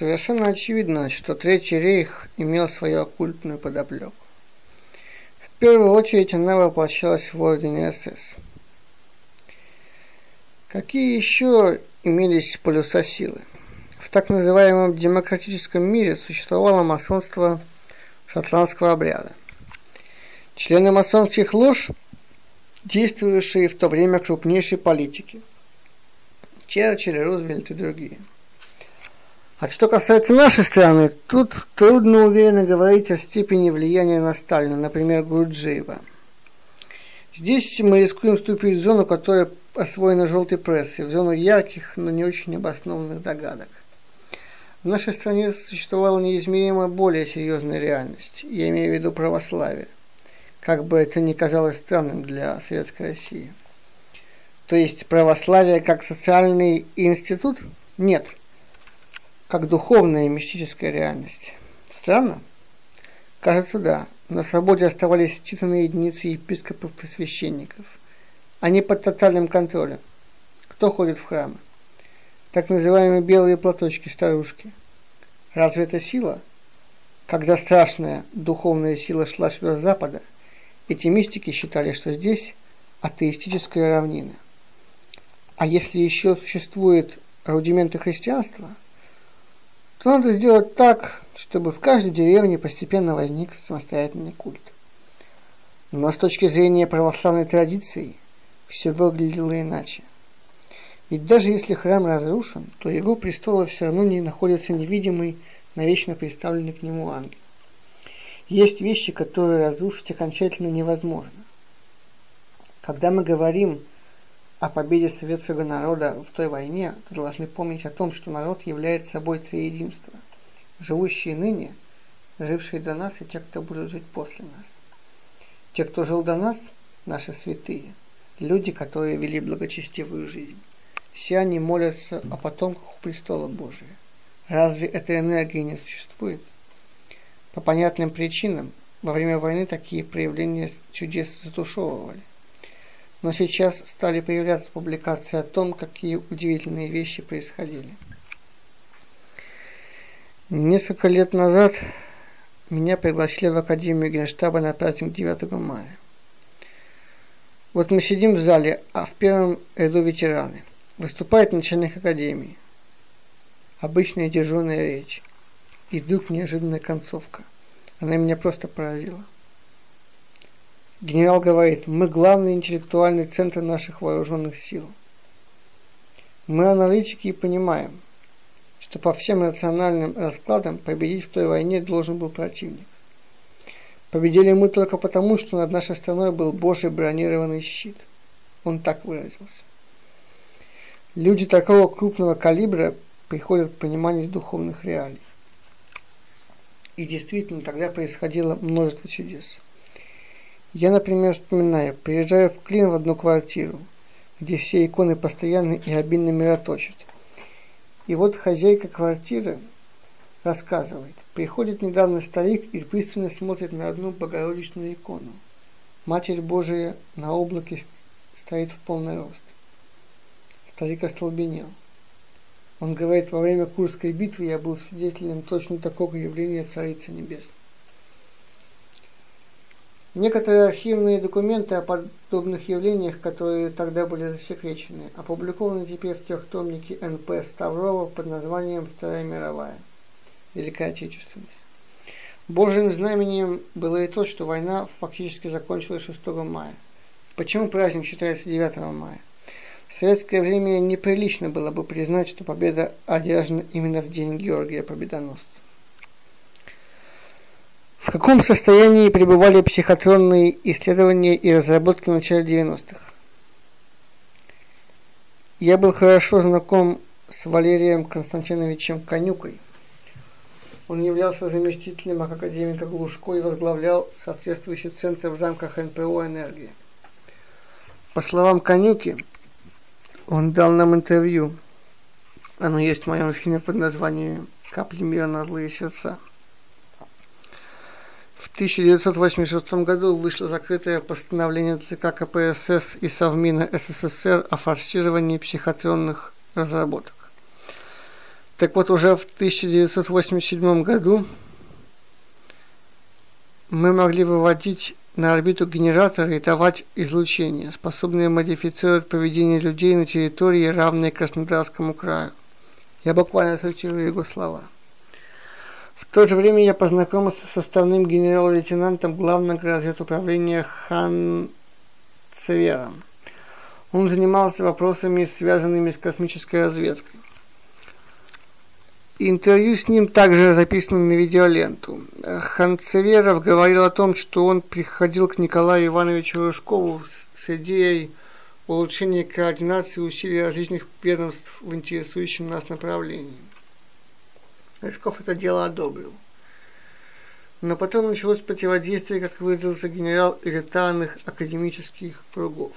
Совершенно очевидно, что Третий рейх имел свою оккультную подоплеку. В первую очередь она воплощалась в ордене СС. Какие еще имелись полюса силы? В так называемом демократическом мире существовало масонство шотландского обряда. Члены масонских лож, действовавшие в то время крупнейшие политики. Черчилль, Рузвельт и другие. А что касается нашей страны, тут трудно уверенно говорить о степени влияния на Сталина, например, Гурджиева. Здесь мы рискуем вступить в зону, которая освоена желтой прессой, в зону ярких, но не очень обоснованных догадок. В нашей стране существовала неизмеримо более серьезная реальность, я имею в виду православие – как бы это ни казалось странным для Советской России. То есть православие как социальный институт? Нет. Как духовная и мистическая реальность. Странно? Кажется, да. На свободе оставались считанные единицы епископов и священников. Они под тотальным контролем. Кто ходит в храмы? Так называемые белые платочки старушки. Разве это сила? Когда страшная духовная сила шла сюда с запада – эти мистики считали, что здесь атеистическая равнина. А если еще существуют рудименты христианства, то надо сделать так, чтобы в каждой деревне постепенно возник самостоятельный культ. Но с точки зрения православной традиции все выглядело иначе. Ведь даже если храм разрушен, то его престола все равно не находится невидимый, навечно представленный к нему ангел. Есть вещи, которые разрушить окончательно невозможно. Когда мы говорим о победе советского народа в той войне, должны помнить о том, что народ является собой триединство. Живущие ныне, жившие до нас и те, кто будет жить после нас. Те, кто жил до нас, наши святые, люди, которые вели благочестивую жизнь. Все они молятся о потомках у престола Божия. Разве этой энергии не существует? По понятным причинам во время войны такие проявления чудес затушевывали. Но сейчас стали появляться публикации о том, какие удивительные вещи происходили. Несколько лет назад меня пригласили в Академию Генштаба на праздник 9 мая. Вот мы сидим в зале, а в первом ряду ветераны. Выступает начальник Академии. Обычная дежурная речь. И вдруг неожиданная концовка. Она меня просто поразила. Генерал говорит, мы главный интеллектуальный центр наших вооруженных сил. Мы аналитики и понимаем, что по всем рациональным раскладам победить в той войне должен был противник. Победили мы только потому, что над нашей страной был Божий бронированный щит. Он так выразился. Люди такого крупного калибра приходят к пониманию духовных реалий. И действительно, тогда происходило множество чудес. Я, например, вспоминаю, приезжаю в Клин в одну квартиру, где все иконы постоянно и обильно мироточат. И вот хозяйка квартиры рассказывает. Приходит недавно старик и пристально смотрит на одну богородичную икону. Матерь Божия на облаке стоит в полный рост. Старик остолбенел. Он говорит, во время Курской битвы я был свидетелем точно такого явления Царицы Небесной. Некоторые архивные документы о подобных явлениях, которые тогда были засекречены, опубликованы теперь в трехтомнике НП Ставрова под названием «Вторая мировая. Великая Отечественная». Божьим знаменем было и то, что война фактически закончилась 6 мая. Почему праздник считается 9 мая? В советское время неприлично было бы признать, что победа одержана именно в день Георгия Победоносца. В каком состоянии пребывали психотронные исследования и разработки в начале 90-х? Я был хорошо знаком с Валерием Константиновичем Конюкой. Он являлся заместителем академика Глушко и возглавлял соответствующий центр в рамках НПО «Энергия». По словам Конюки, он дал нам интервью. Оно есть в моем фильме под названием «Капли мира на злые сердца». В 1986 году вышло закрытое постановление ЦК КПСС и Совмина СССР о форсировании психотронных разработок. Так вот, уже в 1987 году мы могли выводить на орбиту генераторы и давать излучение, способные модифицировать поведение людей на территории, равной Краснодарскому краю. Я буквально цитирую его слова. В то же время я познакомился с составным генерал-лейтенантом главного разведуправления Хан Цевером. Он занимался вопросами, связанными с космической разведкой. Интервью с ним также записано на видеоленту. Ханцеверов говорил о том, что он приходил к Николаю Ивановичу Рыжкову с идеей улучшения координации усилий различных ведомств в интересующем нас направлении. Рыжков это дело одобрил. Но потом началось противодействие, как выразился генерал, элитарных академических кругов.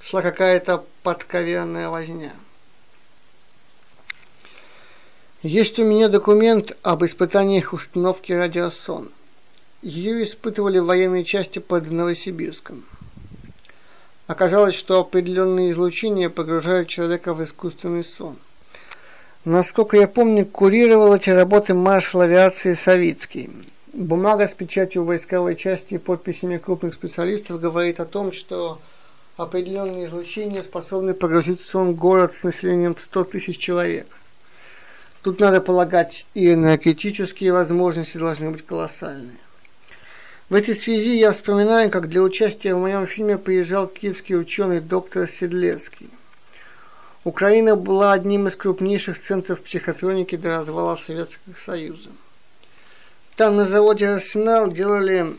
Шла какая-то подковерная возня. Есть у меня документ об испытаниях установки радиосон. Ее испытывали в военной части под Новосибирском. Оказалось, что определенные излучения погружают человека в искусственный сон. Насколько я помню, курировал эти работы маршал авиации Савицкий. Бумага с печатью войсковой части и подписями крупных специалистов говорит о том, что определенные излучения способны погрузить в сон город с населением в 100 тысяч человек. Тут надо полагать, и энергетические возможности должны быть колоссальные. В этой связи я вспоминаю, как для участия в моем фильме приезжал киевский ученый доктор Седлецкий. Украина была одним из крупнейших центров психотроники до развала Советского Союза. Там на заводе «Арсенал» делали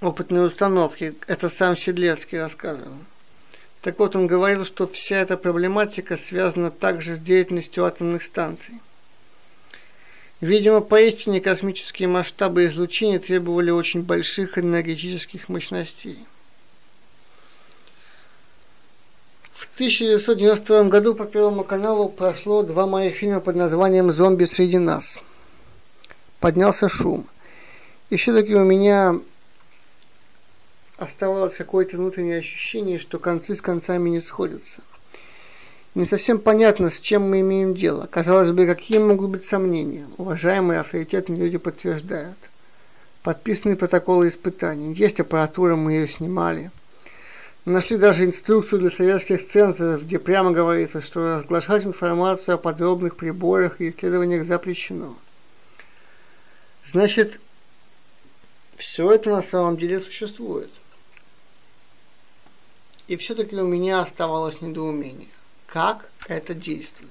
опытные установки. Это сам Седлецкий рассказывал. Так вот, он говорил, что вся эта проблематика связана также с деятельностью атомных станций. Видимо, поистине космические масштабы излучения требовали очень больших энергетических мощностей. В 1992 году по Первому каналу прошло два моих фильма под названием «Зомби среди нас». Поднялся шум. И все-таки у меня оставалось какое-то внутреннее ощущение, что концы с концами не сходятся. Не совсем понятно, с чем мы имеем дело. Казалось бы, какие могут быть сомнения? Уважаемые авторитетные люди подтверждают. Подписаны протоколы испытаний. Есть аппаратура, мы ее снимали. Нашли даже инструкцию для советских цензоров, где прямо говорится, что разглашать информацию о подробных приборах и исследованиях запрещено. Значит, все это на самом деле существует. И все-таки у меня оставалось недоумение. Как это действует?